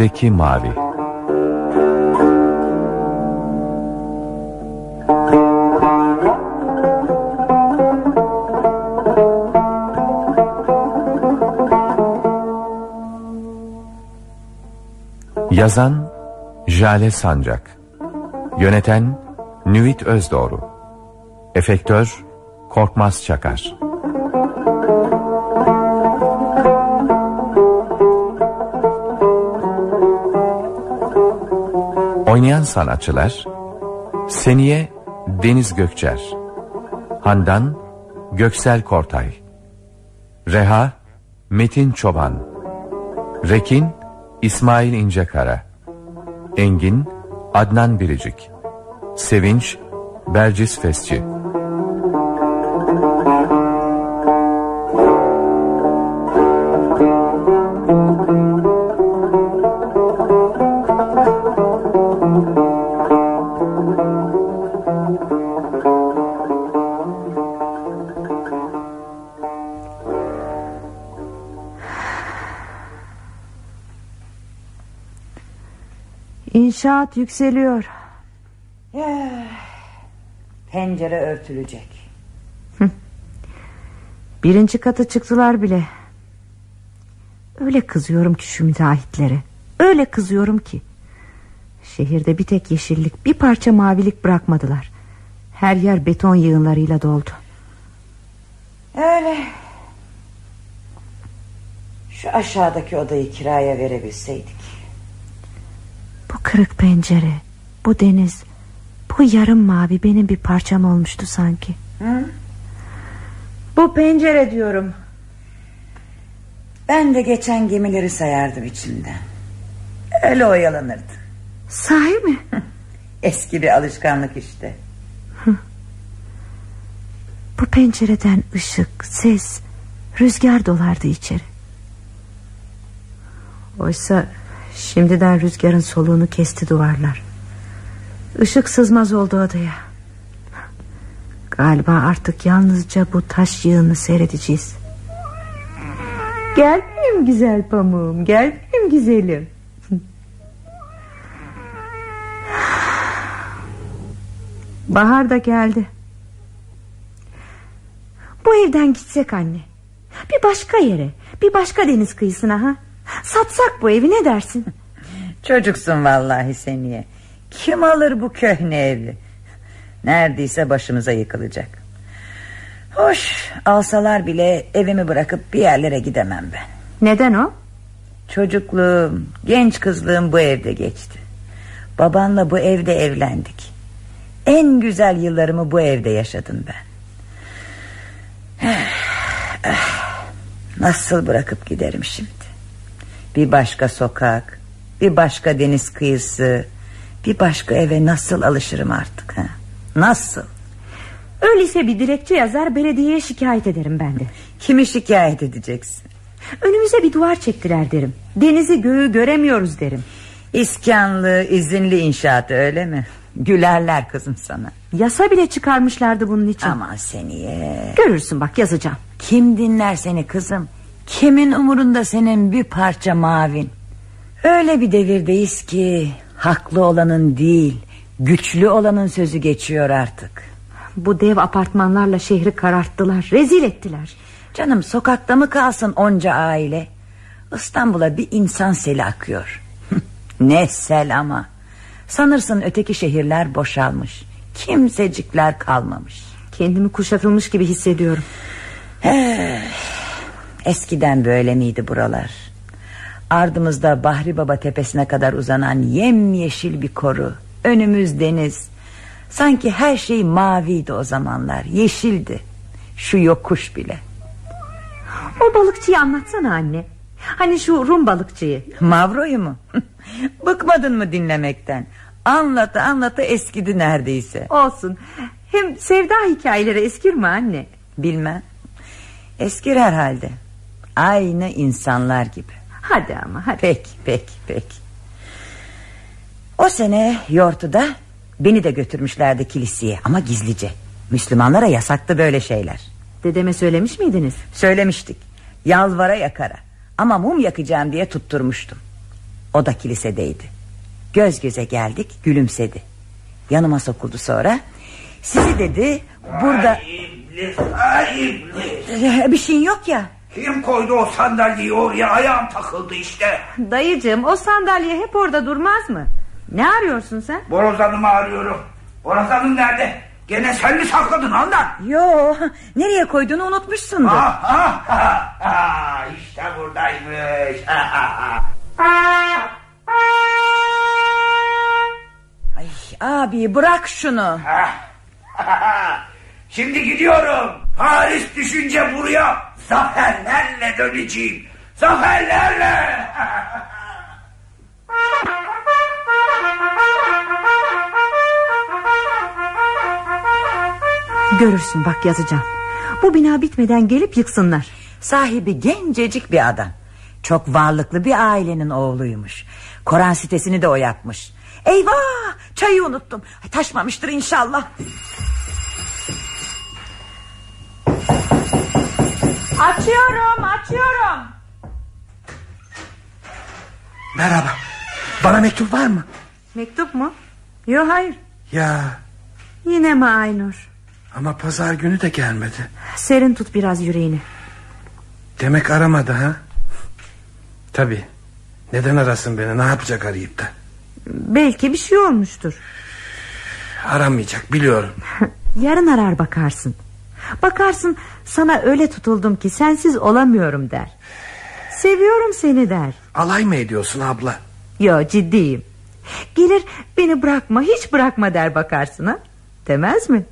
İçimizdeki mavi. Yazan Jale Sancak. Yöneten Nüvit Özdoğru Efektör Korkmaz Çakar Oynayan sanatçılar Seniye Deniz Gökçer Handan Göksel Kortay Reha Metin Çoban Rekin İsmail İncekara Engin Adnan Biricik Sevinç Bercis Fesçi İnşaat yükseliyor. Pencere örtülecek. Birinci katı çıktılar bile. Öyle kızıyorum ki şu müteahhitlere. Öyle kızıyorum ki. Şehirde bir tek yeşillik, bir parça mavilik bırakmadılar. Her yer beton yığınlarıyla doldu. Öyle. Şu aşağıdaki odayı kiraya verebilseydik. Kırık pencere, bu deniz, bu yarım mavi benim bir parçam olmuştu sanki. Hı? Bu pencere diyorum. Ben de geçen gemileri sayardım içimden. Öyle oyalanırdı. Sahi mi? Eski bir alışkanlık işte. Bu pencereden ışık, ses, rüzgar dolardı içeri. Oysa şimdiden rüzgarın soluğunu kesti duvarlar. Işık sızmaz oldu odaya. Galiba artık yalnızca bu taş yığını seyredeceğiz. Gel benim güzel pamuğum, gel benim güzelim. Bahar da geldi. Bu evden gitsek anne. Bir başka yere, bir başka deniz kıyısına ha. Satsak bu evi ne dersin? Çocuksun vallahi seniye. Kim alır bu köhne evi? Neredeyse başımıza yıkılacak. Hoş alsalar bile evimi bırakıp bir yerlere gidemem ben. Neden o? Çocukluğum, genç kızlığım bu evde geçti. Babanla bu evde evlendik. En güzel yıllarımı bu evde yaşadım ben. Nasıl bırakıp giderim şimdi? Bir başka sokak, bir başka deniz kıyısı, bir başka eve nasıl alışırım artık? Ha? Nasıl? Öyleyse bir dilekçe yazar belediyeye şikayet ederim ben de. Kimi şikayet edeceksin? Önümüze bir duvar çektiler derim. Denizi göğü göremiyoruz derim. İskanlı, izinli inşaatı öyle mi? Gülerler kızım sana. Yasa bile çıkarmışlardı bunun için. Aman seniye. Görürsün bak yazacağım. Kim dinler seni kızım? Kimin umurunda senin bir parça mavin? Öyle bir devirdeyiz ki haklı olanın değil, güçlü olanın sözü geçiyor artık. Bu dev apartmanlarla şehri kararttılar, rezil ettiler. Canım sokakta mı kalsın onca aile? İstanbul'a bir insan seli akıyor. ne sel ama. Sanırsın öteki şehirler boşalmış. Kimsecikler kalmamış. Kendimi kuşatılmış gibi hissediyorum. Eskiden böyle miydi buralar? Ardımızda Bahri Baba tepesine kadar uzanan yemyeşil bir koru. Önümüz deniz. Sanki her şey maviydi o zamanlar. Yeşildi. Şu yokuş bile. O balıkçıyı anlatsana anne. Hani şu Rum balıkçıyı. Mavro'yu mu? Bıkmadın mı dinlemekten? Anlata anlata eskidi neredeyse. Olsun. Hem sevda hikayeleri eskir mi anne? Bilmem. Eskir herhalde. Aynı insanlar gibi. Hadi ama hadi. Peki peki peki. O sene Yortu'da Beni de götürmüşlerdi kiliseye ama gizlice Müslümanlara yasaktı böyle şeyler Dedeme söylemiş miydiniz? Söylemiştik Yalvara yakara Ama mum yakacağım diye tutturmuştum O da kilisedeydi Göz göze geldik gülümsedi Yanıma sokuldu sonra Sizi dedi burada İblis, ay iblis. Bir şeyin yok ya Kim koydu o sandalyeyi oraya ayağım takıldı işte. Dayıcığım o sandalye hep orada durmaz mı? Ne arıyorsun sen? Borazanımı arıyorum. Borazanım nerede? Gene sen mi sakladın ondan? Yo nereye koyduğunu unutmuşsundur Ah, ah, ah, ah, işte buradaymış. Ay abi bırak şunu Şimdi gidiyorum. Paris düşünce buraya zaferlerle döneceğim. Zaferlerle. Görürsün bak yazacağım. Bu bina bitmeden gelip yıksınlar. Sahibi gencecik bir adam Çok varlıklı bir ailenin oğluymuş Koran sitesini de o yapmış Eyvah çayı unuttum Taşmamıştır inşallah Açıyorum açıyorum. Merhaba. Bana mektup var mı? Mektup mu? Yok hayır. Ya Yine mi Aynur? ama pazar günü de gelmedi. Serin tut biraz yüreğini. Demek aramadı ha? Tabi. Neden arasın beni? Ne yapacak arayıp da? Belki bir şey olmuştur. Aramayacak biliyorum. Yarın arar bakarsın. Bakarsın sana öyle tutuldum ki sensiz olamıyorum der. Seviyorum seni der. Alay mı ediyorsun abla? Yo ciddiyim. Gelir beni bırakma hiç bırakma der bakarsın ha. Demez mi?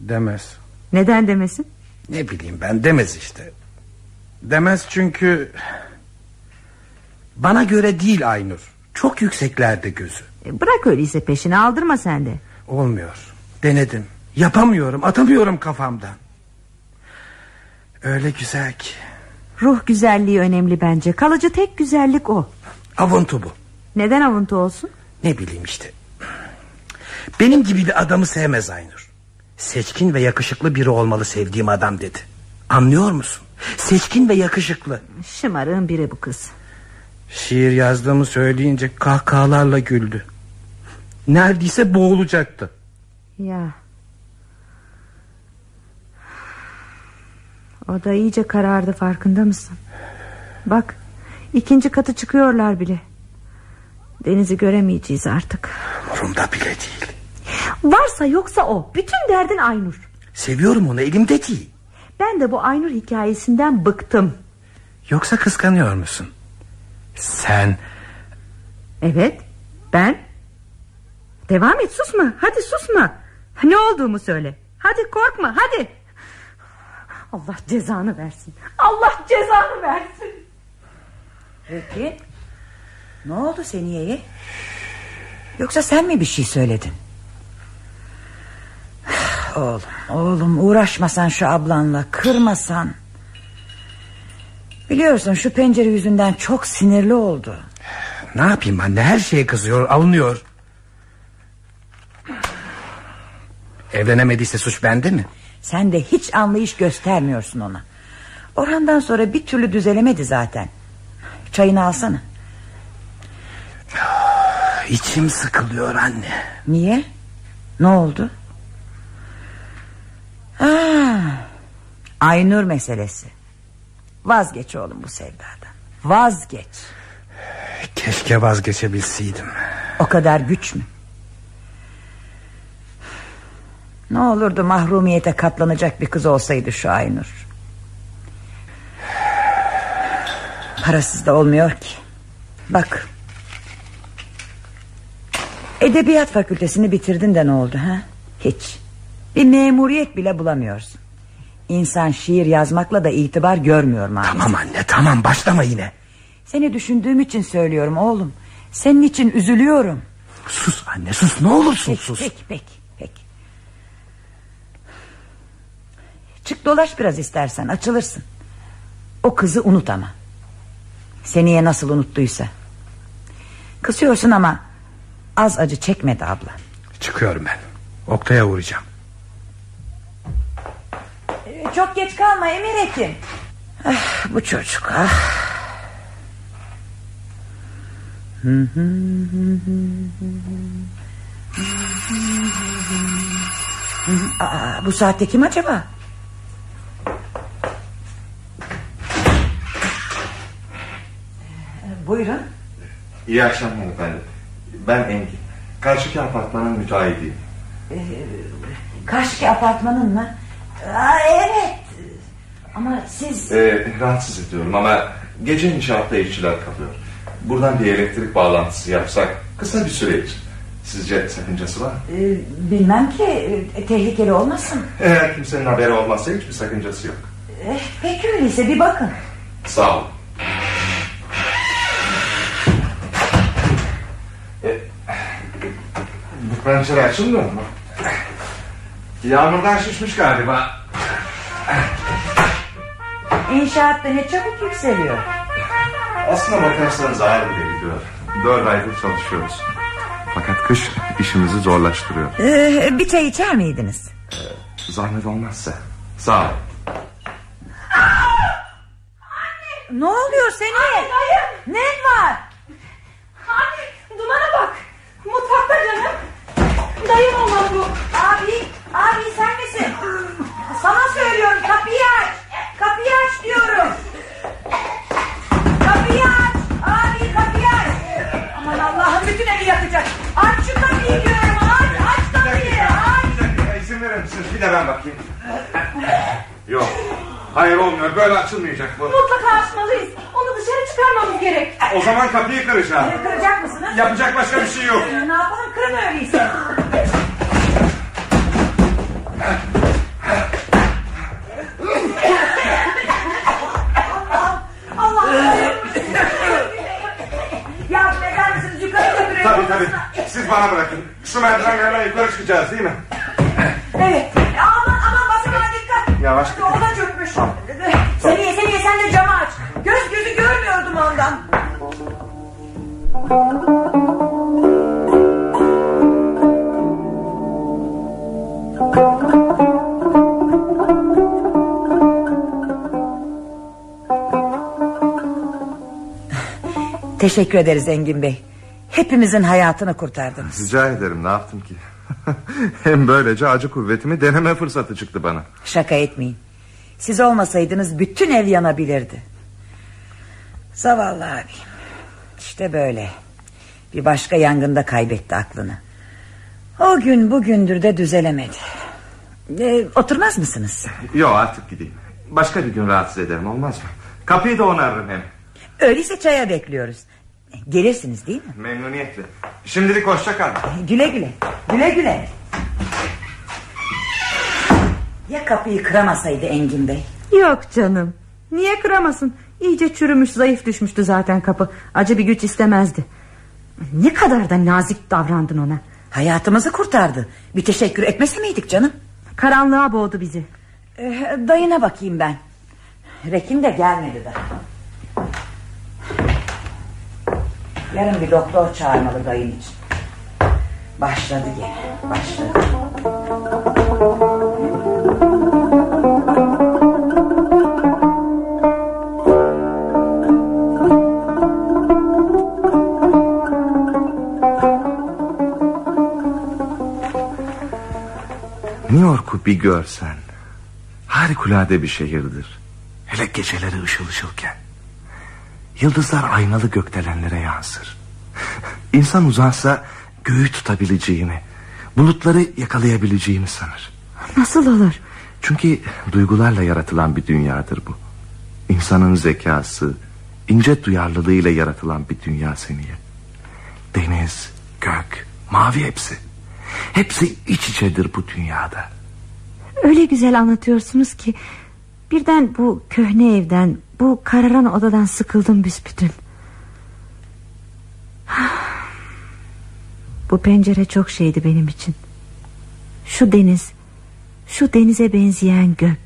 Demez. Neden demesin? Ne bileyim ben demez işte. Demez çünkü... Bana göre değil Aynur. Çok yükseklerde gözü. E, bırak öyleyse peşini aldırma sen de. Olmuyor. Denedim. Yapamıyorum. Atamıyorum kafamdan. Öyle güzel ki. Ruh güzelliği önemli bence. Kalıcı tek güzellik o. Avuntu bu. Neden avuntu olsun? Ne bileyim işte. Benim gibi bir adamı sevmez Aynur. Seçkin ve yakışıklı biri olmalı sevdiğim adam dedi. Anlıyor musun? Seçkin ve yakışıklı. Şımarığın biri bu kız. Şiir yazdığımı söyleyince kahkahalarla güldü. Neredeyse boğulacaktı. Ya. O da iyice karardı farkında mısın? Bak ikinci katı çıkıyorlar bile. Denizi göremeyeceğiz artık. Umurumda bile değil. Varsa yoksa o. Bütün derdin Aynur. Seviyorum onu elimde değil. Ben de bu Aynur hikayesinden bıktım. Yoksa kıskanıyor musun? Sen Evet ben. Devam et susma. Hadi susma. Ne olduğumu söyle. Hadi korkma hadi. Allah cezanı versin. Allah cezanı versin. Peki Ne oldu Seniye'ye Yoksa sen mi bir şey söyledin Oğlum oğlum uğraşmasan şu ablanla Kırmasan Biliyorsun şu pencere yüzünden çok sinirli oldu ne yapayım anne her şeye kızıyor alınıyor. Evlenemediyse suç bende mi? Sen de hiç anlayış göstermiyorsun ona Orhan'dan sonra bir türlü düzelemedi zaten Çayını alsana İçim sıkılıyor anne. Niye? Ne oldu? Aa, Aynur meselesi. Vazgeç oğlum bu sevdadan. Vazgeç. Keşke vazgeçebilseydim. O kadar güç mü? Ne olurdu mahrumiyete katlanacak bir kız olsaydı şu Aynur. Parasız da olmuyor ki. Bak. Edebiyat fakültesini bitirdin de ne oldu ha? Hiç. Bir memuriyet bile bulamıyorsun. İnsan şiir yazmakla da itibar görmüyor maalesef. Tamam anne tamam başlama yine. Seni düşündüğüm için söylüyorum oğlum. Senin için üzülüyorum. Sus anne sus ne olursun Peki, sus. peki, peki, peki. Çık dolaş biraz istersen açılırsın. O kızı unut ama. Seniye nasıl unuttuysa. Kısıyorsun ama az acı çekmedi abla. Çıkıyorum ben. Oktay'a uğrayacağım. Ee, çok geç kalma Emir Ekin. Ah, bu çocuk ah. Aa, bu saatte kim acaba? Buyurun. İyi akşamlar efendim. Ben Engin. Karşıki apartmanın müteahhidiyim. Ee, karşıki apartmanın mı? Aa, evet. Ama siz... Ee, rahatsız ediyorum ama gece inşaatta işçiler kalıyor. Buradan bir elektrik bağlantısı yapsak kısa bir süre için. Sizce sakıncası var mı? Ee, bilmem ki e, tehlikeli olmasın. Eğer kimsenin haberi olmazsa hiçbir sakıncası yok. Ee, peki öyleyse bir bakın. Sağ olun. Ee, bu pencere açılmıyor mu? Yağmurdan şişmiş galiba. İnşaatta ne çabuk yükseliyor. Aslına bakarsanız ağır bile gidiyor. Dört aydır çalışıyoruz. Fakat kış işimizi zorlaştırıyor. Ee, bir çay içer miydiniz? Zahmet olmazsa. Sağ ol. Ne oluyor senin? Ne var? Anne dumana bak. Mutfakta canım. Dayım olmalı bu. Abi, abi sen misin? Sana söylüyorum kapıyı aç. Kapıyı aç diyorum. Misiniz? Bir de ben bakayım. Yok. Hayır olmuyor. Böyle açılmayacak bu. Mutlaka açmalıyız. Onu dışarı çıkarmamız gerek. O zaman kapıyı kıracağım. Kıracak mısınız? Yapacak başka bir şey yok. Ne yapalım kırın öyleyse. Allah Yardım eder misiniz yukarı. Tabii tabii. Siz bana bırakın. Şu merdivenlerden yukarı çıkacağız değil mi? Evet. Aman aman basamağa dikkat. Yavaş. Hadi o da çökmüş. Seniye seniye sen de camı aç. Göz gözü görmüyordum ondan. Teşekkür ederiz Engin Bey. Hepimizin hayatını kurtardınız. Rica ederim ne yaptım ki? Hem böylece acı kuvvetimi deneme fırsatı çıktı bana. Şaka etmeyin. Siz olmasaydınız bütün ev yanabilirdi. Zavallı abi. İşte böyle. Bir başka yangında kaybetti aklını. O gün bugündür de düzelemedi. Ee, oturmaz mısınız? Yok artık gideyim. Başka bir gün rahatsız ederim olmaz mı? Kapıyı da onarırım hem. Öyleyse çaya bekliyoruz. Gelirsiniz değil mi? Memnuniyetle. Şimdilik hoşça kal. Güle güle. Güle güle. Ya kapıyı kıramasaydı Engin Bey? Yok canım. Niye kıramasın? İyice çürümüş zayıf düşmüştü zaten kapı. Acı bir güç istemezdi. Ne kadar da nazik davrandın ona. Hayatımızı kurtardı. Bir teşekkür etmesi miydik canım? Karanlığa boğdu bizi. Ee, dayına bakayım ben. Rekin de gelmedi daha. Yarın bir doktor çağırmalı dayın için. Başladı gene. Başladı. New York'u bir görsen Harikulade bir şehirdir Hele geceleri ışıl ışılken Yıldızlar aynalı gökdelenlere yansır. İnsan uzansa göğü tutabileceğini Bulutları yakalayabileceğini sanır. Nasıl olur? Çünkü duygularla yaratılan bir dünyadır bu. İnsanın zekası ince duyarlılığıyla yaratılan bir dünya seniye. Deniz, gök, mavi hepsi. Hepsi iç içedir bu dünyada. Öyle güzel anlatıyorsunuz ki birden bu köhne evden bu kararan odadan sıkıldım büsbütün. Bu pencere çok şeydi benim için. Şu deniz, şu denize benzeyen gök.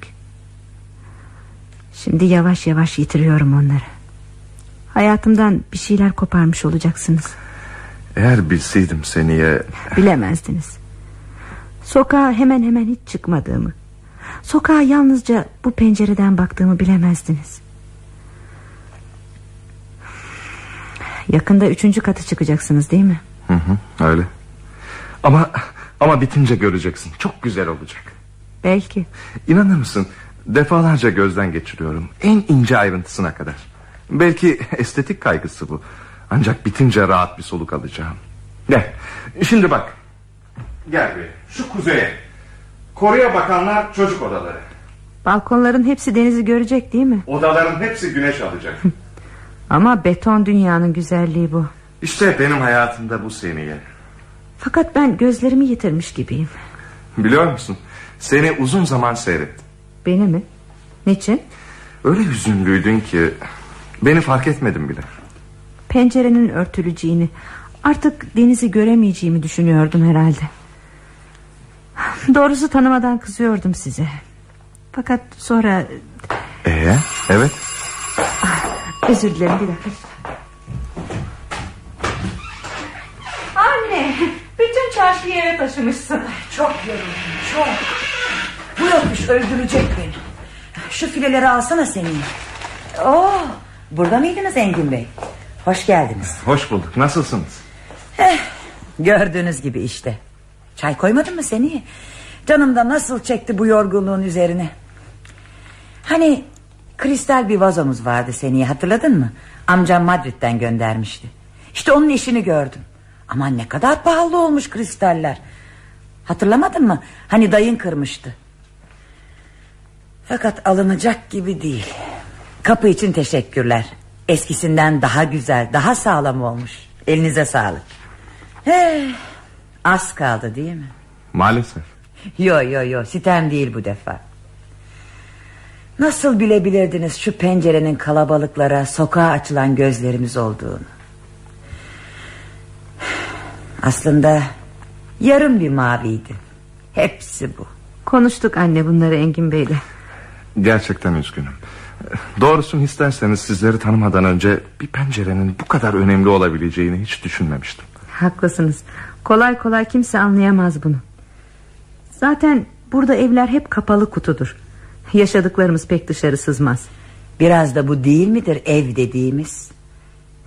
Şimdi yavaş yavaş yitiriyorum onları. Hayatımdan bir şeyler koparmış olacaksınız. Eğer bilseydim seniye Bilemezdiniz. Sokağa hemen hemen hiç çıkmadığımı Sokağa yalnızca bu pencereden baktığımı bilemezdiniz. Yakında üçüncü katı çıkacaksınız değil mi? Hı hı, öyle. Ama ama bitince göreceksin. Çok güzel olacak. Belki. İnanır mısın? Defalarca gözden geçiriyorum. En ince ayrıntısına kadar. Belki estetik kaygısı bu. Ancak bitince rahat bir soluk alacağım. Gel şimdi bak. Gel bir şu kuzeye Koruya bakanlar çocuk odaları. Balkonların hepsi denizi görecek değil mi? Odaların hepsi güneş alacak. Ama beton dünyanın güzelliği bu. İşte benim hayatımda bu seniye. Fakat ben gözlerimi yitirmiş gibiyim. Biliyor musun? Seni uzun zaman seyrettim. Beni mi? Niçin? Öyle hüzünlüydün ki Beni fark etmedim bile. Pencerenin örtüleceğini Artık denizi göremeyeceğimi düşünüyordum herhalde Doğrusu tanımadan kızıyordum size Fakat sonra Ee, evet Özür dilerim bir dakika Anne bütün çarşıyı eve taşımışsın. Çok yoruldum çok. Bu yokmuş öldürecek beni. Şu fileleri alsana senin. Oo, burada mıydınız Engin Bey? Hoş geldiniz. Hoş bulduk nasılsınız Eh, gördüğünüz gibi işte. Çay koymadın mı seni? Canım da nasıl çekti bu yorgunluğun üzerine. Hani kristal bir vazomuz vardı seni hatırladın mı? Amcam Madrid'den göndermişti. İşte onun işini gördüm. Aman ne kadar pahalı olmuş kristaller. Hatırlamadın mı? Hani dayın kırmıştı. Fakat alınacak gibi değil. Kapı için teşekkürler. Eskisinden daha güzel, daha sağlam olmuş. Elinize sağlık. Eh, az kaldı değil mi? Maalesef Yo yo yo sitem değil bu defa. Nasıl bilebilirdiniz şu pencerenin kalabalıklara sokağa açılan gözlerimiz olduğunu? Aslında yarım bir maviydi. Hepsi bu. Konuştuk anne bunları Engin Bey'le Gerçekten üzgünüm Doğrusunu isterseniz sizleri tanımadan önce Bir pencerenin bu kadar önemli olabileceğini hiç düşünmemiştim Haklısınız Kolay kolay kimse anlayamaz bunu. Zaten burada evler hep kapalı kutudur. Yaşadıklarımız pek dışarı sızmaz. Biraz da bu değil midir ev dediğimiz?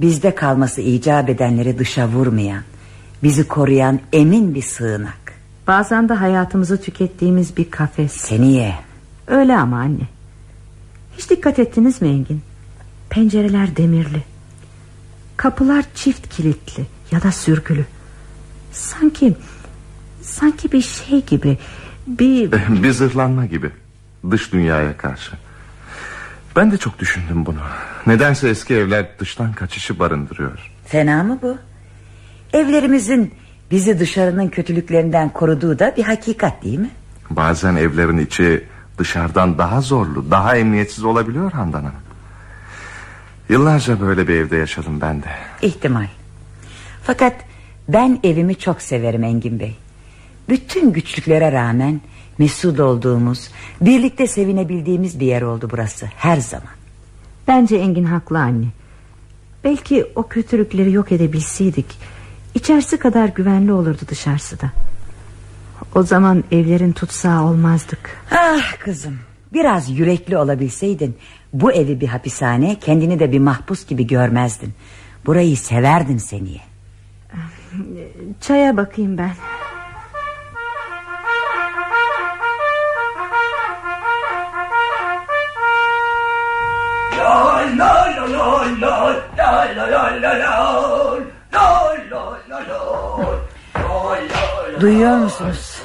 Bizde kalması icap edenleri dışa vurmayan Bizi koruyan emin bir sığınak. Bazen de hayatımızı tükettiğimiz bir kafes. Seniye Öyle ama anne. Hiç dikkat ettiniz mi Engin? Pencereler demirli. Kapılar çift kilitli Ya da sürgülü Sanki Sanki bir şey gibi Bir Bir zırhlanma gibi Dış dünyaya karşı. Ben de çok düşündüm bunu. Nedense eski evler dıştan kaçışı barındırıyor. Fena mı bu? Evlerimizin bizi dışarının kötülüklerinden koruduğu da bir hakikat değil mi? Bazen evlerin içi dışarıdan daha zorlu Daha emniyetsiz olabiliyor Handan Hanım. Yıllarca böyle bir evde yaşadım ben de. İhtimal. Fakat ben evimi çok severim Engin Bey. Bütün güçlüklere rağmen Mesut olduğumuz Birlikte sevinebildiğimiz bir yer oldu burası Her zaman. Bence Engin haklı anne. Belki o kötülükleri yok edebilseydik İçerisi kadar güvenli olurdu dışarısı da. O zaman evlerin tutsağı olmazdık. Ah kızım Biraz yürekli olabilseydin Bu evi bir hapishane Kendini de bir mahpus gibi görmezdin. Burayı severdin seniye Çaya bakayım ben. Duyuyor musunuz?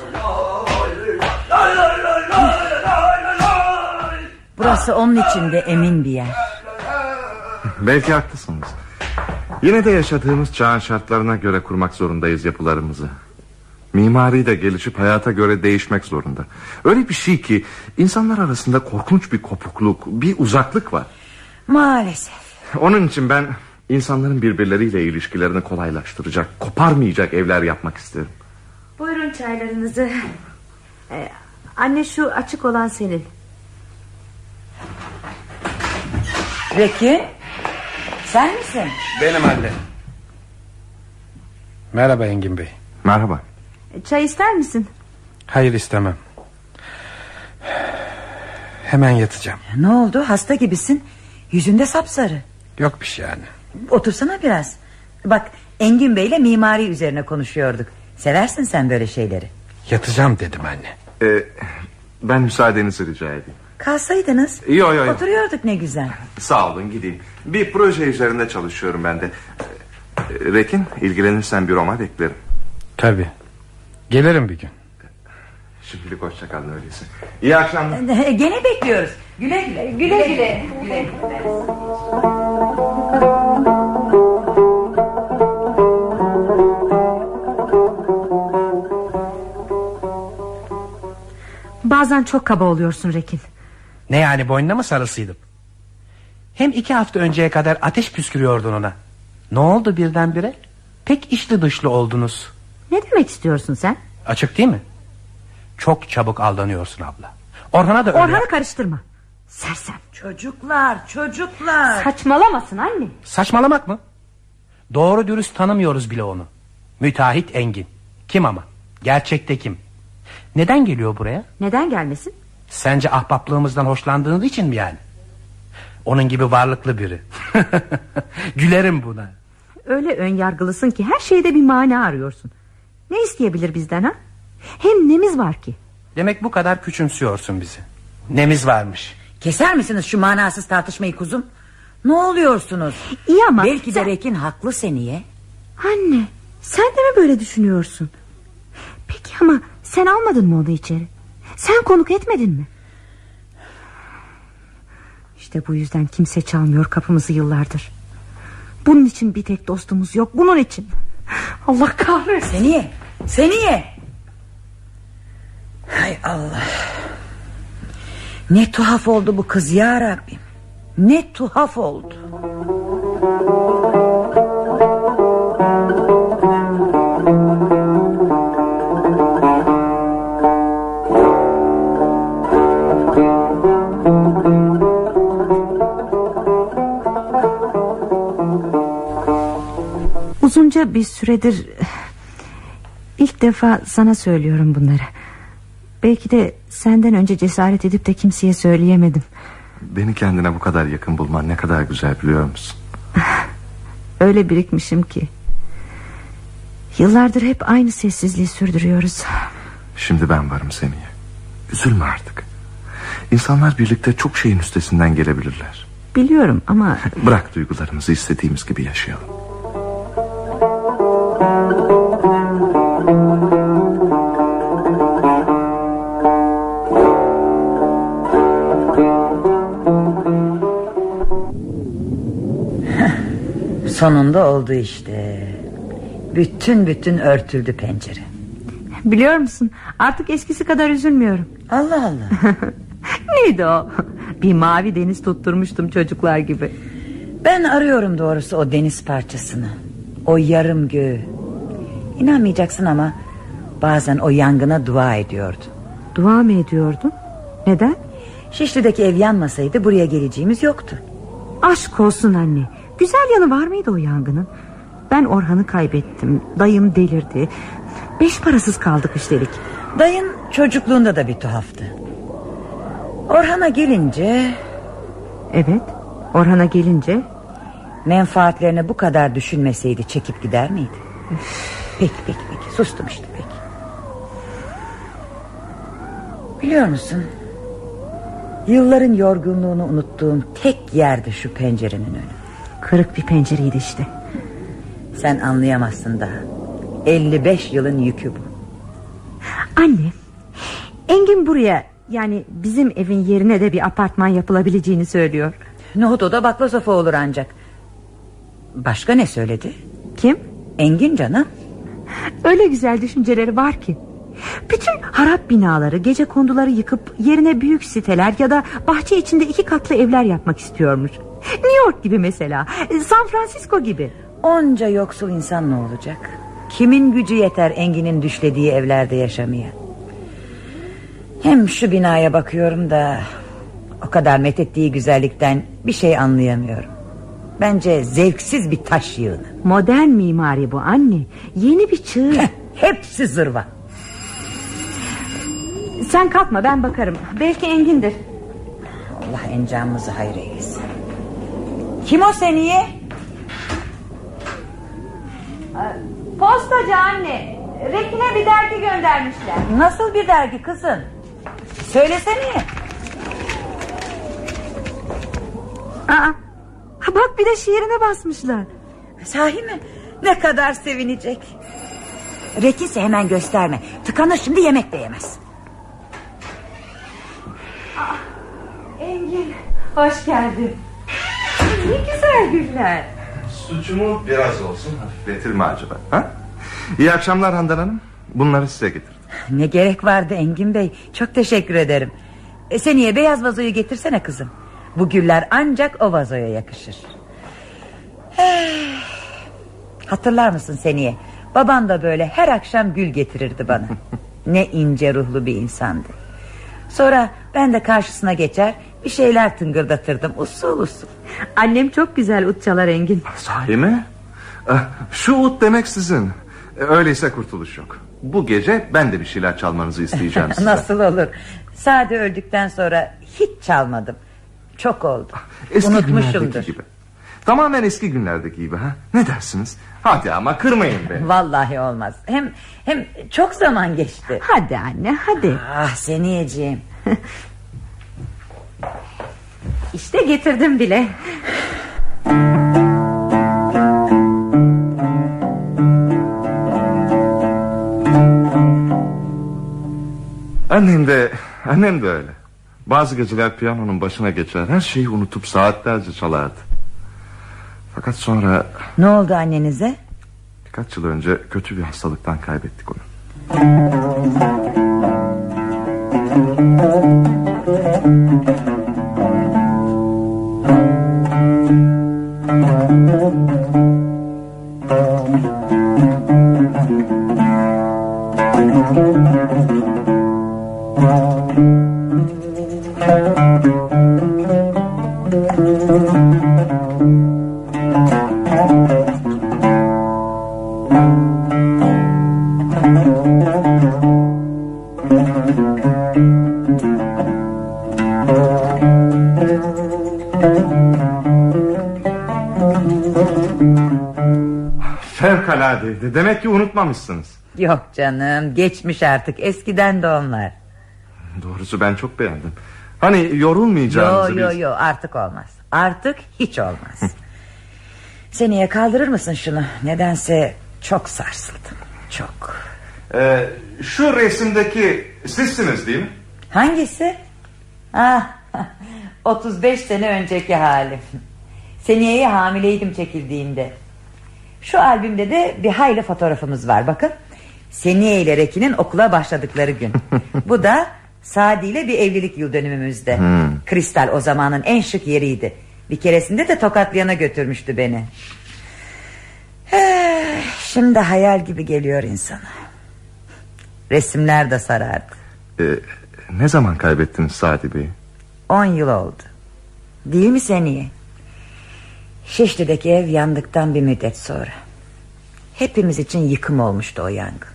Burası onun için de emin bir yer. Belki haklısınız. Yine de yaşadığımız çağın şartlarına göre kurmak zorundayız yapılarımızı. Mimari de gelişip hayata göre değişmek zorunda. Öyle bir şey ki insanlar arasında korkunç bir kopukluk Bir uzaklık var. Maalesef. Onun için ben insanların birbirleriyle ilişkilerini kolaylaştıracak Koparmayacak evler yapmak isterim. Buyurun çaylarınızı. Ee, Anne şu açık olan senin. Rekin Sen misin? Benim anne. Merhaba Engin Bey. Merhaba Çay ister misin? Hayır istemem. Hemen yatacağım. Ne oldu hasta gibisin Yüzünde sapsarı Yok bir şey yani Otursana biraz Bak Engin Bey'le mimari üzerine konuşuyorduk Seversin sen böyle şeyleri Yatacağım dedim anne Ee, ben müsaadenizi rica edeyim. Kalsaydınız Yo, yo, yo. Oturuyorduk ne güzel Sağ olun gideyim. Bir proje üzerinde çalışıyorum ben de. Ee, Rekin ilgilenirsen bir Roma beklerim. Tabi Gelirim bir gün Şimdilik hoşça kalın öyleyse. İyi akşamlar. Gene bekliyoruz Güle güle Güle güle, güle, güle. Bazen çok kaba oluyorsun Rekin Ne yani boynuna mı sarılsıydım? Hem iki hafta önceye kadar ateş püskürüyordun ona. Ne oldu birdenbire? Pek içli dışlı oldunuz. Ne demek istiyorsun sen? Açık değil mi? Çok çabuk aldanıyorsun abla. Orhan'a da öyle Orhan'ı karıştırma. Sersem. Çocuklar çocuklar. Saçmalamasın anne. Saçmalamak mı? Doğru dürüst tanımıyoruz bile onu. Müteahhit Engin. Kim ama? Gerçekte kim? Neden geliyor buraya? Neden gelmesin Sence ahbaplığımızdan hoşlandığınız için mi yani? Onun gibi varlıklı biri. Gülerim buna. Öyle ön yargılısın ki her şeyde bir mana arıyorsun. Ne isteyebilir bizden ha? Hem nemiz var ki? Demek bu kadar küçümsüyorsun bizi. Nemiz varmış. Keser misiniz şu manasız tartışmayı kuzum? Ne oluyorsunuz? İyi ama Belki sen- de Rekin haklı seniye Anne sen de mi böyle düşünüyorsun? Peki ama sen almadın mı onu içeri Sen konuk etmedin mi? İşte bu yüzden kimse çalmıyor kapımızı yıllardır. Bunun için bir tek dostumuz yok Bunun için. Allah kahretsin. Seniye Seniye. Hay Allah. Ne tuhaf oldu bu kız ya Rabbim. Ne tuhaf oldu bir süredir ilk defa sana söylüyorum bunları. Belki de senden önce cesaret edip de kimseye söyleyemedim. Beni kendine bu kadar yakın bulman ne kadar güzel biliyor musun? Öyle birikmişim ki. Yıllardır hep aynı sessizliği sürdürüyoruz. Şimdi ben varım Seniye. Üzülme artık. İnsanlar birlikte çok şeyin üstesinden gelebilirler. Biliyorum ama Bırak duygularımızı istediğimiz gibi yaşayalım. Sonunda oldu işte Bütün bütün örtüldü pencere biliyor musun artık eskisi kadar üzülmüyorum. Allah Allah Neydi o? Bir mavi deniz tutturmuştum çocuklar gibi. Ben arıyorum doğrusu o deniz parçasını O yarım göğü İnanmayacaksın ama Bazen o yangına dua ediyordu Dua mı ediyordun? Neden? Şişli'deki ev yanmasaydı buraya geleceğimiz yoktu Aşk olsun anne. Güzel yanı var mıydı o yangının? Ben Orhan'ı kaybettim. Dayım delirdi. Beş parasız kaldık üstelik. Dayın çocukluğunda da bir tuhaftı Orhan'a gelince Evet. Orhan'a gelince Menfaatlerine bu kadar düşünmeseydi çekip gider miydi? Peki peki peki sustum işte peki. Biliyor musun? Yılların yorgunluğunu unuttuğum tek yerdi şu pencerenin önü. Kırık bir pencereydi işte. Sen anlayamazsın daha. 55 yılın yükü bu. Anne. Engin buraya yani bizim evin yerine de bir apartman yapılabileceğini söylüyor. Nohut oda bakla sofa olur ancak. Başka ne söyledi? Kim? Engin canım. Öyle güzel düşünceleri var ki. Bütün harap binaları, gece konduları yıkıp yerine büyük siteler ya da bahçe içinde iki katlı evler yapmak istiyormuş. New York gibi mesela, San Francisco gibi. Onca yoksul insan ne olacak? Kimin gücü yeter Engin'in düşlediği evlerde yaşamaya? Hem şu binaya bakıyorum da... ...o kadar methettiği güzellikten bir şey anlayamıyorum. Bence zevksiz bir taş yığını. Modern mimari bu anne. Yeni bir çığ. Hepsi zırva. Sen kalkma ben bakarım. Belki Engin'dir. Allah encamımızı hayır eylesin. Kim o seniye? Postacı anne. Rekin'e bir dergi göndermişler. Nasıl bir dergi kızım? Söylesene. Aa, ha bak bir de şiirine basmışlar. Sahi mi? Ne kadar sevinecek. Rekinse hemen gösterme. Tıkanır şimdi yemek de yemez. Engin hoş geldin. Ne güzel güller. Suçumu biraz olsun hafifletir mi acaba? Ha? İyi akşamlar Handan Hanım. Bunları size getirdim. Ne gerek vardı Engin Bey. Çok teşekkür ederim. E, Seniye beyaz vazoyu getirsene kızım. Bu güller ancak o vazoya yakışır. Hatırlar mısın Seniye? Baban da böyle her akşam gül getirirdi bana. ne ince ruhlu bir insandı. Sonra ben de karşısına geçer bir şeyler tıngırdatırdım usul usul. Annem çok güzel ut çalar Engin. Sahi mi? Eh, Şu ut demek sizin. Eh, Öyleyse kurtuluş yok. Bu gece ben de bir şeyler çalmanızı isteyeceğim size. Nasıl olur? Sade öldükten sonra hiç çalmadım. Çok oldu. Eski Unutmuşumdur. gibi. Tamamen eski günlerdeki gibi ha? Ne dersiniz? Hadi ama kırmayın beni. Vallahi olmaz. Hem hem çok zaman geçti. Hadi anne hadi. Ah Seniyeciğim. İşte getirdim bile. Annem de annem de öyle. Bazı geceler piyanonun başına geçer her şeyi unutup saatlerce çalardı. Fakat sonra Ne oldu annenize? birkaç yıl önce kötü bir hastalıktan kaybettik onu. Fevkaladeydi. Unutmamışsınız. Yok canım geçmiş artık eskiden de onlar. Doğrusu ben çok beğendim. Hani Yo yorulmayacağınızı yo biz- yo artık olmaz. Artık hiç olmaz. Seniye kaldırır mısın şunu? Nedense çok sarsıldım. Çok. Ee, şu resimdeki sizsiniz değil mi? Hangisi? Ah, 35 sene önceki halim. Seniyeye hamileydim çekildiğinde. Şu albümde de bir hayli fotoğrafımız var bakın. Seniye ile Reki'nin okula başladıkları gün. Bu da Sadi ile bir evlilik yıl dönümümüzde. Kristal o zamanın en şık yeriydi. Bir keresinde de Tokatlıyan'a götürmüştü beni. Şimdi hayal gibi geliyor insana. Resimler de sarardı. Ee, ne zaman kaybettiniz Sadi Bey'i? On yıl oldu. Değil mi Seniye? Şişli'deki ev yandıktan bir müddet sonra. Hepimiz için yıkım olmuştu o yangın.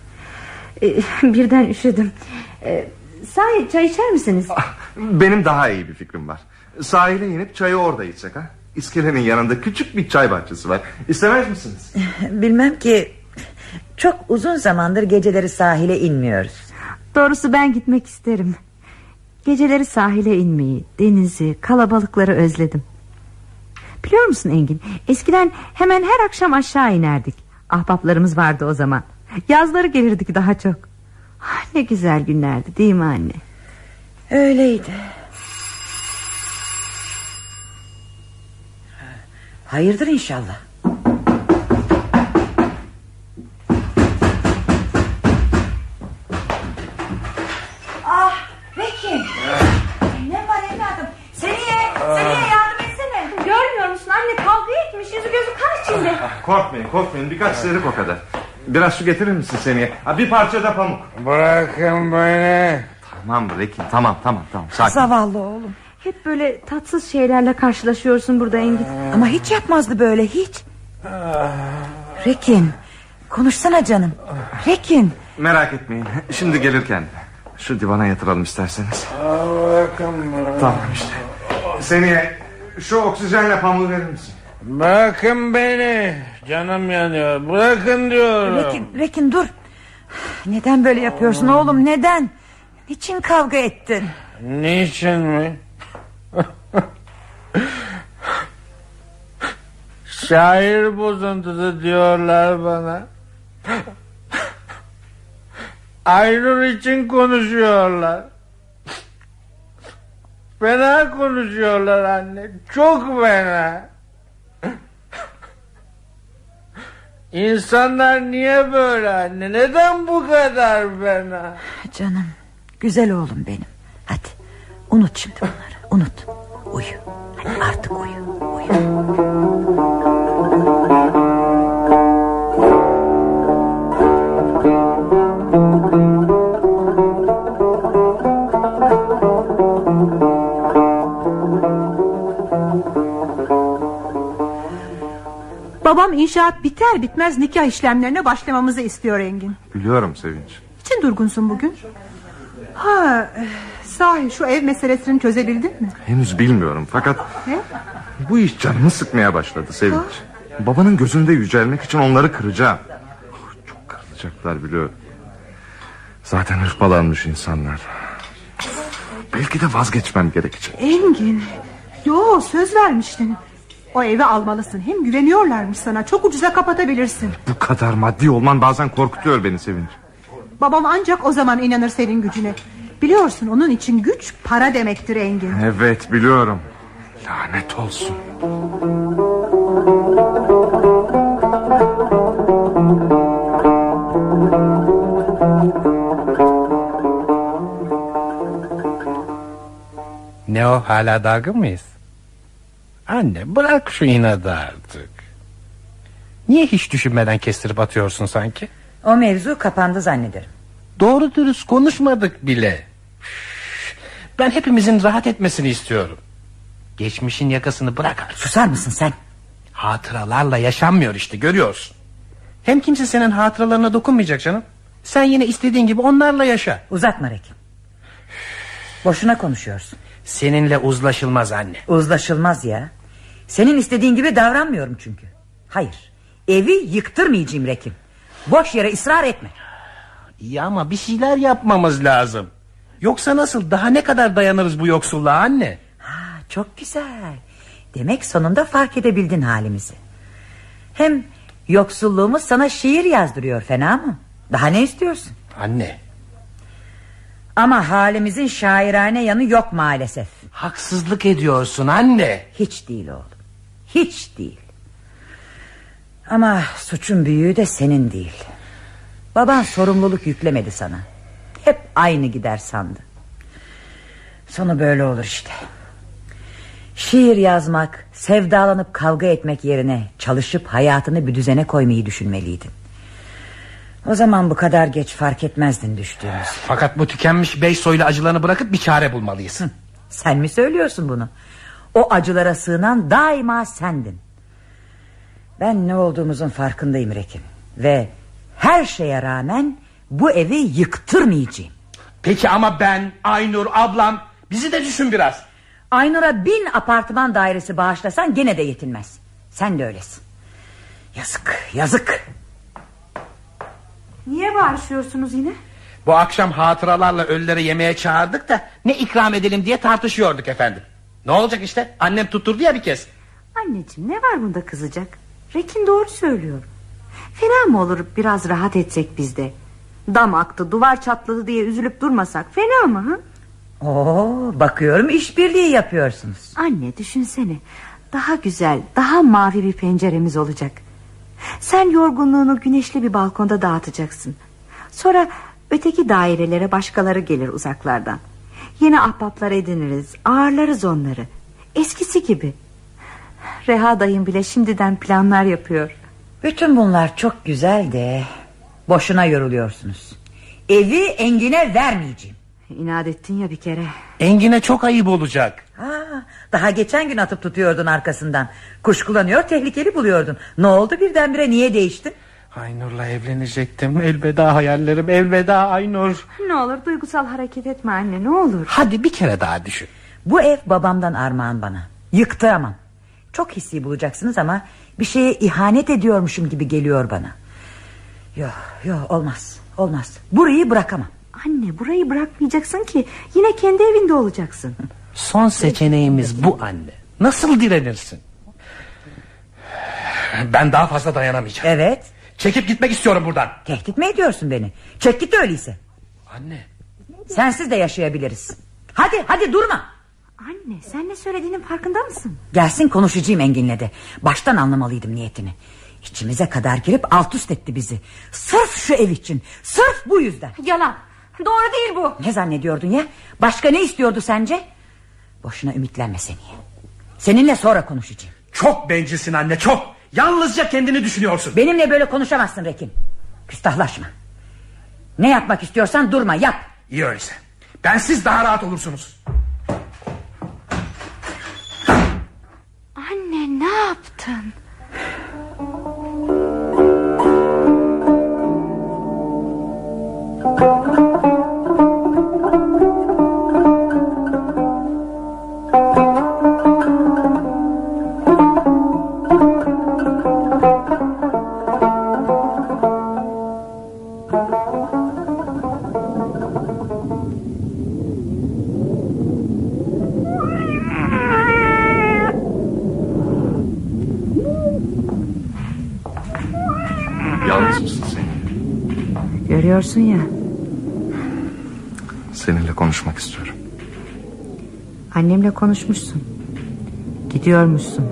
Ee, birden üşüdüm. Ee, sahi çay içer misiniz? Benim daha iyi bir fikrim var. Sahile inip çayı orada içsek ha? İskelenin yanında küçük bir çay bahçesi var. İstemez misiniz? Bilmem ki çok uzun zamandır geceleri sahile inmiyoruz. Doğrusu ben gitmek isterim. Geceleri sahile inmeyi, denizi, kalabalıkları özledim. Biliyor musun Engin? Eskiden hemen her akşam aşağı inerdik. Ahbaplarımız vardı o zaman. Yazları gelirdik daha çok. Ah, ne güzel günlerdi değil mi anne? Öyleydi. Hayırdır inşallah. Korkmayın korkmayın birkaç sıyrık o kadar. Biraz su getirir misin seni? Ha, bir parça da pamuk. Bırakın beni. Tamam Rekin tamam tamam tamam sakin. Zavallı oğlum. Hep böyle tatsız şeylerle karşılaşıyorsun burada Engin. Ama hiç yapmazdı böyle hiç. Rekin konuşsana canım. Rekin. Merak etmeyin şimdi gelirken. Şu divana yatıralım isterseniz. Bakın Tamam işte. Seniye şu oksijenle pamuğu verir misin? Bırakın beni. Canım yanıyor. Bırakın diyorum. Rekin, Rekin dur. Neden böyle yapıyorsun oğlum neden? Niçin kavga ettin? Niçin mi? Şair bozuntusu diyorlar bana. Aynur için konuşuyorlar. Fena konuşuyorlar anne. Çok fena. İnsanlar niye böyle anne? Neden bu kadar fena? Canım güzel oğlum benim. Hadi unut şimdi bunları unut. Uyu hadi artık uyu. uyu. Babam inşaat biter bitmez nikah işlemlerine başlamamızı istiyor Engin. Biliyorum Sevinç. Için durgunsun bugün? Ha, sahi şu ev meselesini çözebildin mi? Henüz bilmiyorum fakat Ne? bu iş canımı sıkmaya başladı Sevinç. Babanın gözünde yücelmek için onları kıracağım. Çok kırılacaklar biliyorum. Zaten hırpalanmış insanlar. Belki de vazgeçmem gerekecek. Engin. Yo söz vermiştin. O evi almalısın. Hem güveniyorlarmış sana. Çok ucuza kapatabilirsin. Bu kadar maddi olman bazen korkutuyor beni Sevinç. Babam ancak o zaman inanır senin gücüne. Biliyorsun onun için güç para demektir Engin. Evet biliyorum. Lanet olsun. Ne o hala dargın mıyız? Anne bırak şu inadı artık. Niye hiç düşünmeden kestirip atıyorsun sanki? O mevzu kapandı zannederim. Doğru dürüst konuşmadık bile. Ben hepimizin rahat etmesini istiyorum. Geçmişin yakasını bırak artık. Susar mısın sen? Hatıralarla yaşanmıyor işte görüyorsun. Hem kimse senin hatıralarına dokunmayacak canım. Sen yine istediğin gibi onlarla yaşa. Uzatma Rekin. Boşuna konuşuyorsun. Seninle uzlaşılmaz anne. Uzlaşılmaz ya. Senin istediğin gibi davranmıyorum çünkü. Hayır. Evi yıktırmayacağım Rekin. Boş yere ısrar etme. İyi ama bir şeyler yapmamız lazım. Yoksa nasıl daha ne kadar dayanırız bu yoksulluğa anne? Ha, çok güzel. Demek sonunda fark edebildin halimizi. Hem yoksulluğumuz sana şiir yazdırıyor fena mı? Daha ne istiyorsun? Anne Ama halimizin şairane yanı yok maalesef. haksızlık ediyorsun anne. Hiç değil oğlum. Hiç değil. Ama suçun büyüğü de senin değil. Baban sorumluluk yüklemedi sana. Hep aynı gider sandı. Sonu böyle olur işte. Şiir yazmak, sevdalanıp kavga etmek yerine çalışıp hayatını bir düzene koymayı düşünmeliydin. O zaman bu kadar geç fark etmezdin düştüğümüz. Fakat bu tükenmiş bey soylu acılarını bırakıp bir çare bulmalıyız. Sen mi söylüyorsun bunu? O acılara sığınan daima sendin. Ben ne olduğumuzun farkındayım Rekin. Ve her şeye rağmen bu evi yıktırmayacağım. Peki ama ben, Aynur, ablam bizi de düşün biraz. Aynur'a bin apartman dairesi bağışlasan gene de yetinmez. Sen de öylesin. Yazık, yazık. Niye bağırışıyorsunuz yine? Bu akşam hatıralarla ölülere yemeğe çağırdık da ne ikram edelim diye tartışıyorduk efendim. Ne olacak işte annem tutturdu ya bir kez. Anneciğim ne var bunda kızacak? Rekin doğru söylüyor. Fena mı olur biraz rahat etsek biz de? Dam aktı duvar çatladı diye üzülüp durmasak fena mı? Ha? Oo, bakıyorum işbirliği yapıyorsunuz. Anne düşünsene daha güzel daha mavi bir penceremiz olacak. Sen yorgunluğunu güneşli bir balkonda dağıtacaksın. Sonra öteki dairelere başkaları gelir uzaklardan. Yeni ahbaplar ediniriz ağırlarız onları. Eskisi gibi. Reha dayım bile şimdiden planlar yapıyor. Bütün bunlar çok güzel de boşuna yoruluyorsunuz. Evi Engin'e vermeyeceğim. İnat ettin ya bir kere. Engin'e çok ayıp olacak. Ha, daha geçen gün atıp tutuyordun arkasından. Kuşkulanıyor tehlikeli buluyordun. Ne oldu birdenbire niye değiştin? Aynur'la evlenecektim. Elveda hayallerim, elveda Aynur. Ne olur duygusal hareket etme anne ne olur. Hadi bir kere daha düşün. Bu ev babamdan armağan bana. Yıktıramam. Çok hissi bulacaksınız ama bir şeye ihanet ediyormuşum gibi geliyor bana. Yok yok olmaz olmaz. Burayı bırakamam. Anne burayı bırakmayacaksın ki yine kendi evinde olacaksın. Son seçeneğimiz bu anne. Nasıl direnirsin? Ben daha fazla dayanamayacağım. Evet. Çekip gitmek istiyorum buradan. Tehdit mi ediyorsun beni? Çek git öyleyse. Anne. Sensiz de yaşayabiliriz. Hadi hadi durma. Anne sen ne söylediğinin farkında mısın? Gelsin konuşacağım Engin'le de. Baştan anlamalıydım niyetini. İçimize kadar girip alt üst etti bizi. Sırf şu ev için. Sırf bu yüzden. Yalan. Doğru değil bu. Ne zannediyordun ya? Başka ne istiyordu sence? Boşuna ümitlenme seni. Seninle sonra konuşacağım. Çok bencilsin anne çok. Yalnızca kendini düşünüyorsun. Benimle böyle konuşamazsın Rekin. Küstahlaşma. Ne yapmak istiyorsan durma yap. İyi öyleyse. Bensiz daha rahat olursunuz. Anne ne yaptın? Görüyorsun ya Seninle konuşmak istiyorum. annemle konuşmuşsun. Gidiyormuşsun.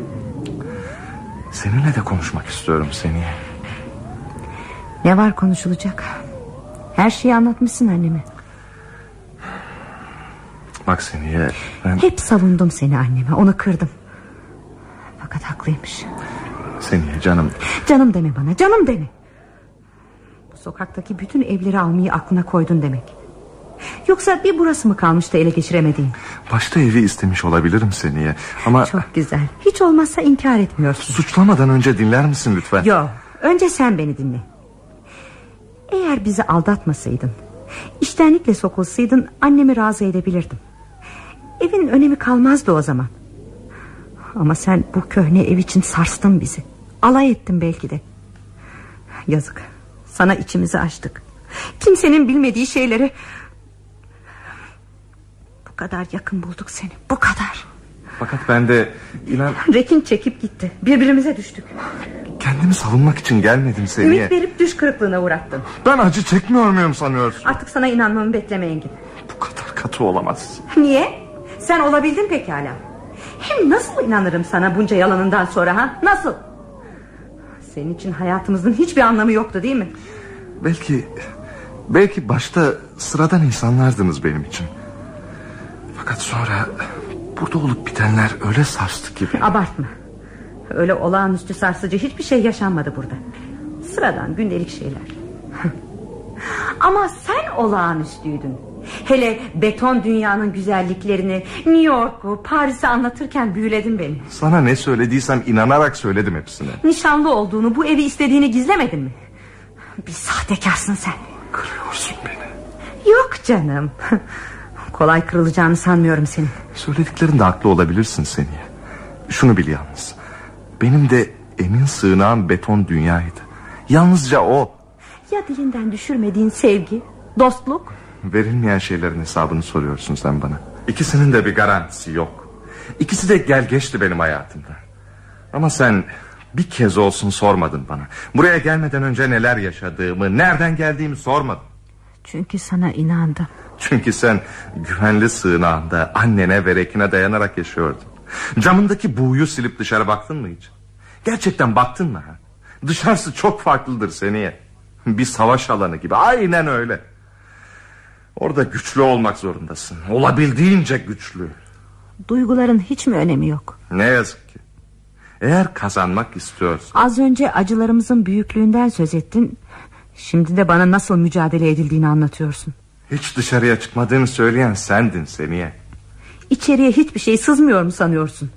Seninle de konuşmak istiyorum seni. Ne var konuşulacak? Her şeyi anlatmışsın anneme. Bak seni ben Hep savundum seni anneme onu kırdım. Fakat haklıymış. seni canım Canım deme bana canım deme. Sokaktaki bütün evleri almayı aklına koydun demek. Yoksa bir burası mı kalmıştı ele geçiremediğin? başta evi istemiş olabilirim seni ama Çok güzel. Hiç olmazsa inkar etmiyorsun. suçlamadan önce dinler misin lütfen? Yok. Önce sen beni dinle. Eğer bizi aldatmasaydın, iştenlikle sokulsaydın annemi razı edebilirdim. Evin önemi kalmazdı o zaman. Ama sen bu köhne ev için sarstın bizi. Alay ettin belki de. Yazık. Sana içimizi açtık. Kimsenin bilmediği şeyleri... Bu kadar yakın bulduk seni. Bu kadar. Fakat ben de inan Rekin çekip gitti. Birbirimize düştük. kendimi savunmak için gelmedim seni. Ümit verip düş kırıklığına uğrattın. Ben acı çekmiyor muyum sanıyorsun? Artık sana inanmamı bekleme Engin. Bu kadar katı olamaz. Niye? Sen olabildin pekala. Hem nasıl inanırım sana bunca yalanından sonra ha? Nasıl? Senin için hayatımızın hiçbir anlamı yoktu değil mi? Belki belki başta sıradan insanlardınız benim için. Fakat sonra burada olup bitenler öyle sarstı ki beni. Abartma. Öyle olağanüstü sarsıcı hiçbir şey yaşanmadı burada. Sıradan gündelik şeyler. Ama sen olağanüstüydün. Hele beton dünyanın güzelliklerini New York'u Paris'i anlatırken büyüledin beni Sana ne söylediysem inanarak söyledim hepsine. Nişanlı olduğunu bu evi istediğini gizlemedin mi Bir sahtekarsın sen Kırıyorsun beni. Yok canım Kolay kırılacağını sanmıyorum senin Söylediklerinde haklı olabilirsin seni. Şunu bil yalnız. Benim de emin sığınağım beton dünyaydı. Yalnızca o. Ya dilinden düşürmediğin sevgi Dostluk Verilmeyen şeylerin hesabını soruyorsun sen bana. İkisinin de bir garantisi yok. İkisi de gel geçti benim hayatımda. Ama sen bir kez olsun sormadın bana. Buraya gelmeden önce neler yaşadığımı, nereden geldiğimi sormadın. Çünkü sana inandım Çünkü sen güvenli sığınağında annene ve rekine dayanarak yaşıyordun. Camındaki buğuyu silip dışarı baktın mı hiç? Gerçekten baktın mı? ha? Dışarısı çok farklıdır seneye. Bir savaş alanı gibi aynen öyle. Orada güçlü olmak zorundasın. Olabildiğince güçlü. Duyguların hiç mi önemi yok Ne yazık ki. Eğer kazanmak istiyorsan Az önce acılarımızın büyüklüğünden söz ettin Şimdi de bana nasıl mücadele edildiğini anlatıyorsun hiç dışarıya çıkmadığını söyleyen sendin Seniye. İçeriye hiçbir şey sızmıyor mu sanıyorsun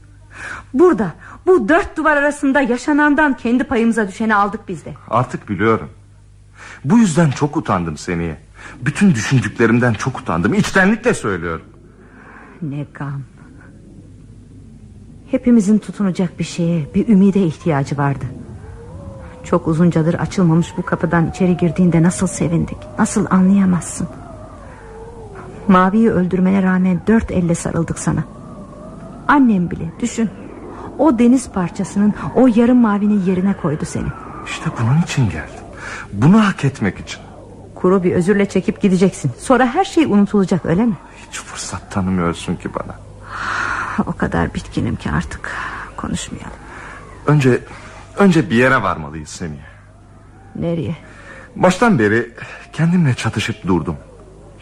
Burada bu dört duvar arasında yaşanandan kendi payımıza düşeni aldık biz de. Artık biliyorum. Bu yüzden çok utandım Seniye. Bütün düşündüklerimden çok utandım. İçtenlikle söylüyorum. Ne gam. Hepimizin tutunacak bir şeye, bir ümide ihtiyacı vardı. Çok uzuncadır açılmamış bu kapıdan içeri girdiğinde nasıl sevindik. Nasıl anlayamazsın. Mavi'yi öldürmene rağmen dört elle sarıldık sana. Annem bile düşün. O deniz parçasının o yarım mavinin yerine koydu seni. İşte bunun için geldim. Bunu hak etmek için. Kuru bir özürle çekip gideceksin. Sonra her şey unutulacak öyle mi? Hiç fırsat tanımıyorsun ki bana. O kadar bitkinim ki artık konuşmayalım. Önce önce bir yere varmalıyız Seniye. Nereye? Baştan beri kendimle çatışıp durdum.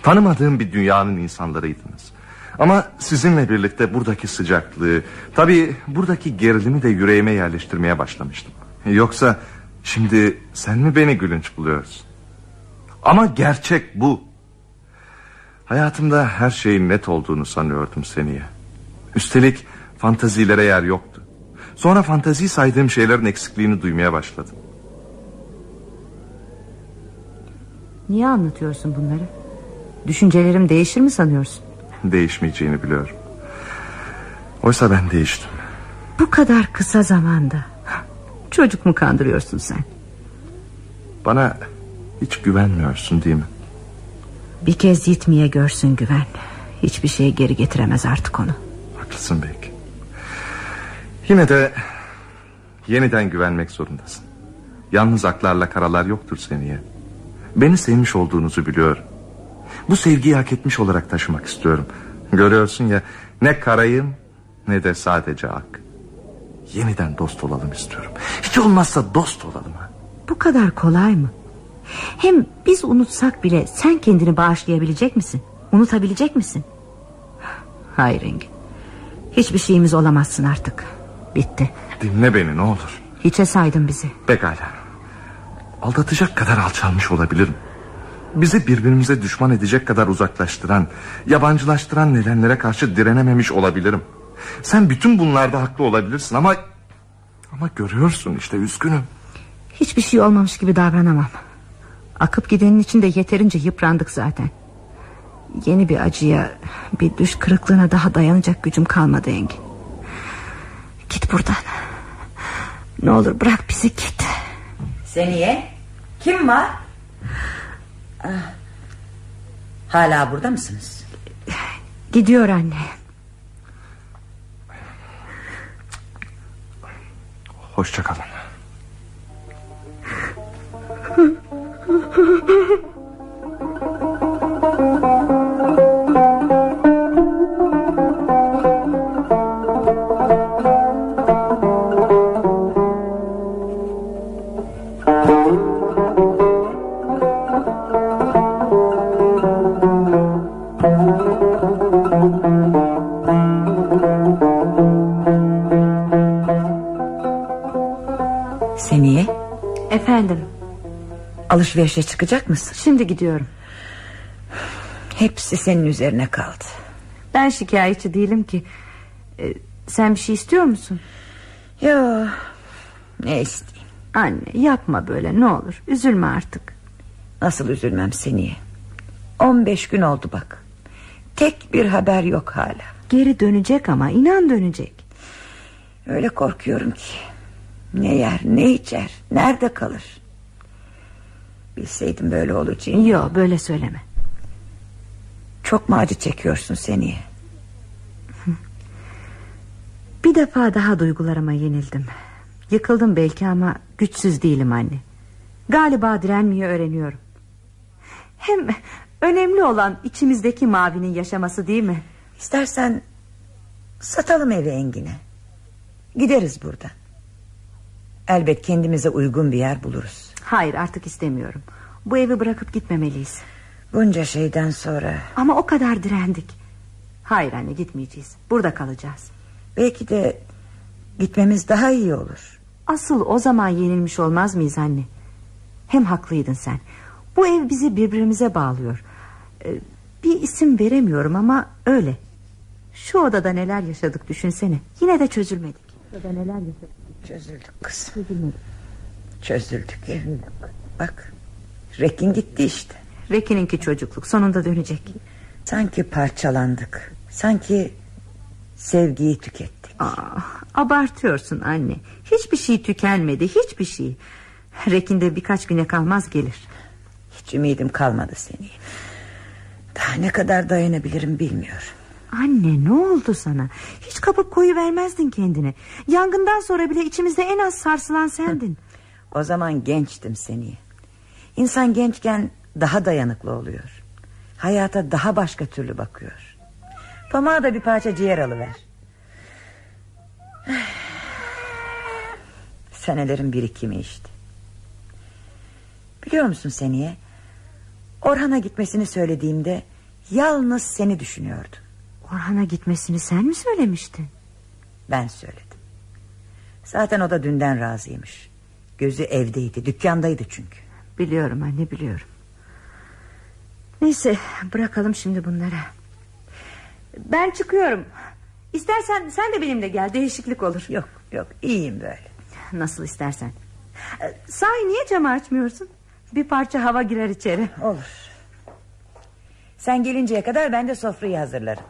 Tanımadığım bir dünyanın insanlarıydınız. Ama sizinle birlikte buradaki sıcaklığı, tabii buradaki gerilimi de yüreğime yerleştirmeye başlamıştım. Yoksa şimdi sen mi beni gülünç buluyorsun? Ama gerçek bu. Hayatımda her şeyin net olduğunu sanıyordum Seniye. Üstelik fantazilere yer yoktu. Sonra fantazi saydığım şeylerin eksikliğini duymaya başladım. Niye anlatıyorsun bunları? Düşüncelerim değişir mi sanıyorsun? Değişmeyeceğini biliyorum. Oysa ben değiştim. Bu kadar kısa zamanda. Çocuk mu kandırıyorsun sen? Bana hiç güvenmiyorsun değil mi? Bir kez Yitmi'ye görsün güven. Hiçbir şey geri getiremez artık onu. Haklısın belki. Yine de yeniden güvenmek zorundasın. Yalnız aklarla karalar yoktur seniye. Beni sevmiş olduğunuzu biliyorum. Bu sevgiyi hak etmiş olarak taşımak istiyorum. Görüyorsun ya ne karayım ne de sadece ak. Yeniden dost olalım istiyorum. Hiç olmazsa dost olalım ha. Bu kadar kolay mı? Hem biz unutsak bile sen kendini bağışlayabilecek misin? Unutabilecek misin? Hayır Engin. Hiçbir şeyimiz olamazsın artık. Bitti. Dinle beni ne olur. Hiçe saydın bizi. Pekala. Aldatacak kadar alçalmış olabilirim. Bizi birbirimize düşman edecek kadar uzaklaştıran, yabancılaştıran nedenlere karşı direnememiş olabilirim. Sen bütün bunlarda haklı olabilirsin ama... Ama görüyorsun işte üzgünüm. Hiçbir şey olmamış gibi davranamam. Akıp gidenin içinde yeterince yıprandık zaten. Yeni bir acıya, bir düş kırıklığına daha dayanacak gücüm kalmadı Engin. Git buradan. Ne olur bırak bizi git. Seniye kim var? Ah, Hala burada mısınız? Gidiyor anne. Hoşçakalın. 嗯哼哼哼 alışverişe çıkacak mısın? şimdi gidiyorum. Hepsi senin üzerine kaldı. Ben şikayetçi değilim ki. Ee, sen bir şey istiyor musun? Yo, ne isteyeyim? Anne yapma böyle ne olur. Üzülme artık. Nasıl üzülmem Seniye? 15 gün oldu bak. Tek bir haber yok hala. Geri dönecek ama inan dönecek. Öyle korkuyorum ki. Ne yer ne içer nerede kalır? Bilseydim böyle olacağını. Yok böyle söyleme. Çok mu acı çekiyorsun Seniye? Bir defa daha duygularıma yenildim. Yıkıldım belki ama güçsüz değilim anne. Galiba direnmeyi öğreniyorum. Hem önemli olan içimizdeki mavinin yaşaması değil mi? İstersen satalım evi Engin'e. Gideriz buradan. Elbet kendimize uygun bir yer buluruz. Hayır artık istemiyorum. Bu evi bırakıp gitmemeliyiz. Bunca şeyden sonra Ama o kadar direndik. Hayır anne gitmeyeceğiz. Burada kalacağız. belki de gitmemiz daha iyi olur. Asıl o zaman yenilmiş olmaz mıyız anne? Hem haklıydın sen. Bu ev bizi birbirimize bağlıyor. Ee, bir isim veremiyorum ama öyle. Şu odada neler yaşadık düşünsene. Yine de çözülmedik. Odada neler yaşadık. Çözüldük kız. Çözülmedik. Çözüldük. Bak Rekin gitti işte. Rekin'inki çocukluk sonunda dönecek. Sanki parçalandık. Sanki sevgiyi tükettik. Aa, abartıyorsun anne. Hiçbir şey tükenmedi. Hiçbir şey. Rekin de birkaç güne kalmaz gelir. Hiç ümidim kalmadı seni. Daha ne kadar dayanabilirim bilmiyorum. Anne ne oldu sana? Hiç kapıp koyu vermezdin kendine. Yangından sonra bile içimizde en az sarsılan sendin. O zaman gençtim seni. İnsan gençken daha dayanıklı oluyor. Hayata daha başka türlü bakıyor. Pamuğa da bir parça ciğer alıver. Senelerin birikimi işte. Biliyor musun Seniye? Orhan'a gitmesini söylediğimde yalnız seni düşünüyordum. Orhan'a gitmesini sen mi söylemiştin? Ben söyledim. Zaten o da dünden razıymış. Gözü evdeydi, dükkandaydı çünkü. Biliyorum anne biliyorum. Neyse bırakalım şimdi bunları. Ben çıkıyorum. İstersen sen de benimle gel değişiklik olur. Yok yok iyiyim böyle. Nasıl istersen. Sahi niye camı açmıyorsun? Bir parça hava girer içeri. Olur. Sen gelinceye kadar ben de sofrayı hazırlarım.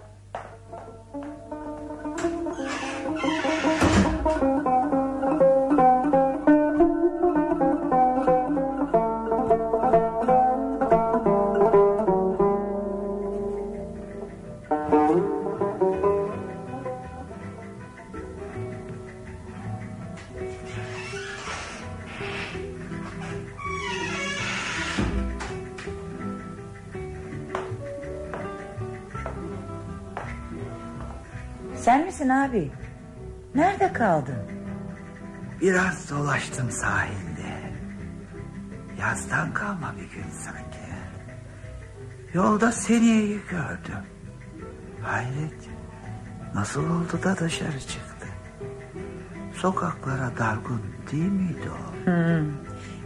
Abi? Nerede kaldın? Biraz dolaştım sahilde. Yazdan kalma bir gün sanki. Yolda Seniye'yi gördüm. Hayret. Nasıl oldu da dışarı çıktı? Sokaklara dargın değil miydi o? Hmm.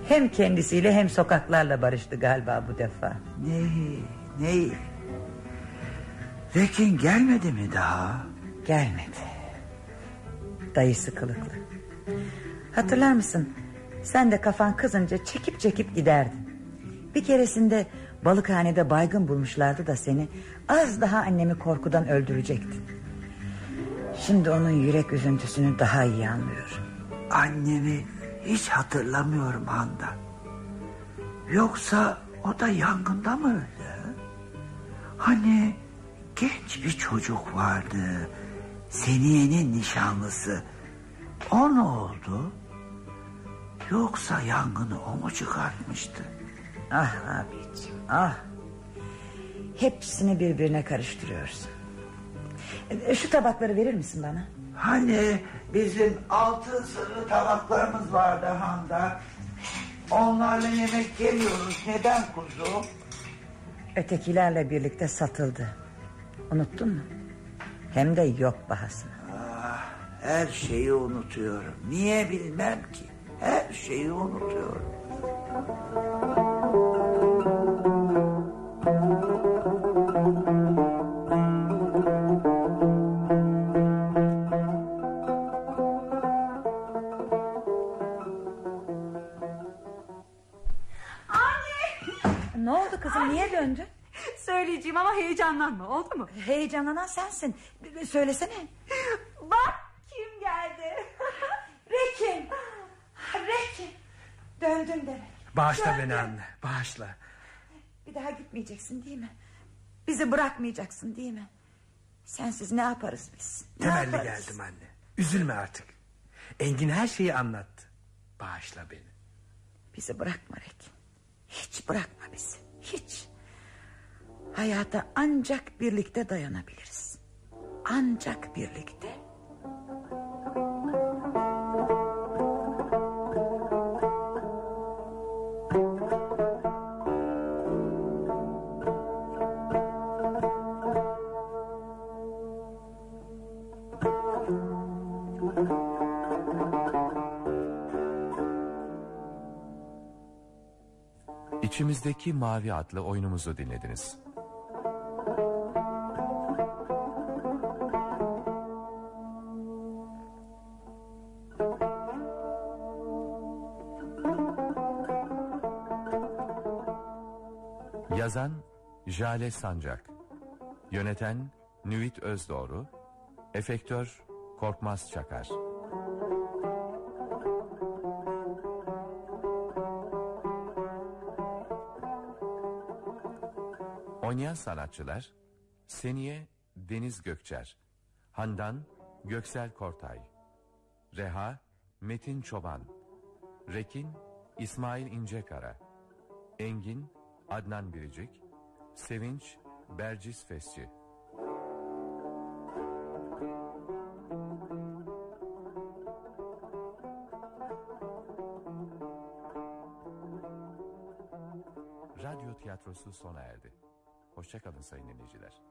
Hem kendisiyle hem sokaklarla barıştı galiba bu defa. Neyi? Neyi? Rekin gelmedi mi daha? Gelmedi. Dayısı kılıklı. Hatırlar mısın? Sen de kafan kızınca çekip çekip giderdin. Bir keresinde balıkhanede baygın bulmuşlardı da seni az daha annemi korkudan öldürecektin. Şimdi onun yürek üzüntüsünü daha iyi anlıyorum. Annemi hiç hatırlamıyorum Handan. Yoksa o da yangında mı öldü? Hani genç bir çocuk vardı. Seniye'nin nişanlısı. O ne oldu? Yoksa yangını o mu çıkartmıştı? Ah abiciğim ah. Hepsini birbirine karıştırıyorsun. E, Şu tabakları verir misin bana? Hani bizim altın sırrı tabaklarımız vardı Handan. Onlarla yemek yemiyoruz. Neden kuzum? Ötekilerle birlikte satıldı. Unuttun mu? Hem de yok bahasına. Ah, her şeyi unutuyorum. Niye bilmem ki. Her şeyi unutuyorum. Ne oldu kızım niye döndün? Söyleyeceğim ama heyecanlanma oldu mu? Heyecanlanan sensin. Söylesene. Bak kim geldi. Rekin. Rekin. Döndün demek. Bağışla Döndün. beni anne bağışla. Bir daha gitmeyeceksin değil mi? Bizi bırakmayacaksın değil mi? Sensiz ne yaparız biz? Ne Temelli yaparız? geldim anne. Üzülme artık. Engin her şeyi anlattı. Bağışla beni. Bizi bırakma Rekin. Hiç bırakma bizi. Hiç. Hayata ancak birlikte dayanabiliriz. Ancak birlikte. İçimizdeki Mavi adlı oyunumuzu dinlediniz. Jale Sancak. Yöneten Nüvit Özdoğru Efektör Korkmaz Çakar. Oynayan sanatçılar Seniye Deniz Gökçer Handan Göksel Kortay Reha Metin Çoban Rekin İsmail İncekara Engin Adnan Biricik Sevinç Bercis Fesçi Radyo tiyatrosu sona erdi. Hoşçakalın sayın dinleyiciler.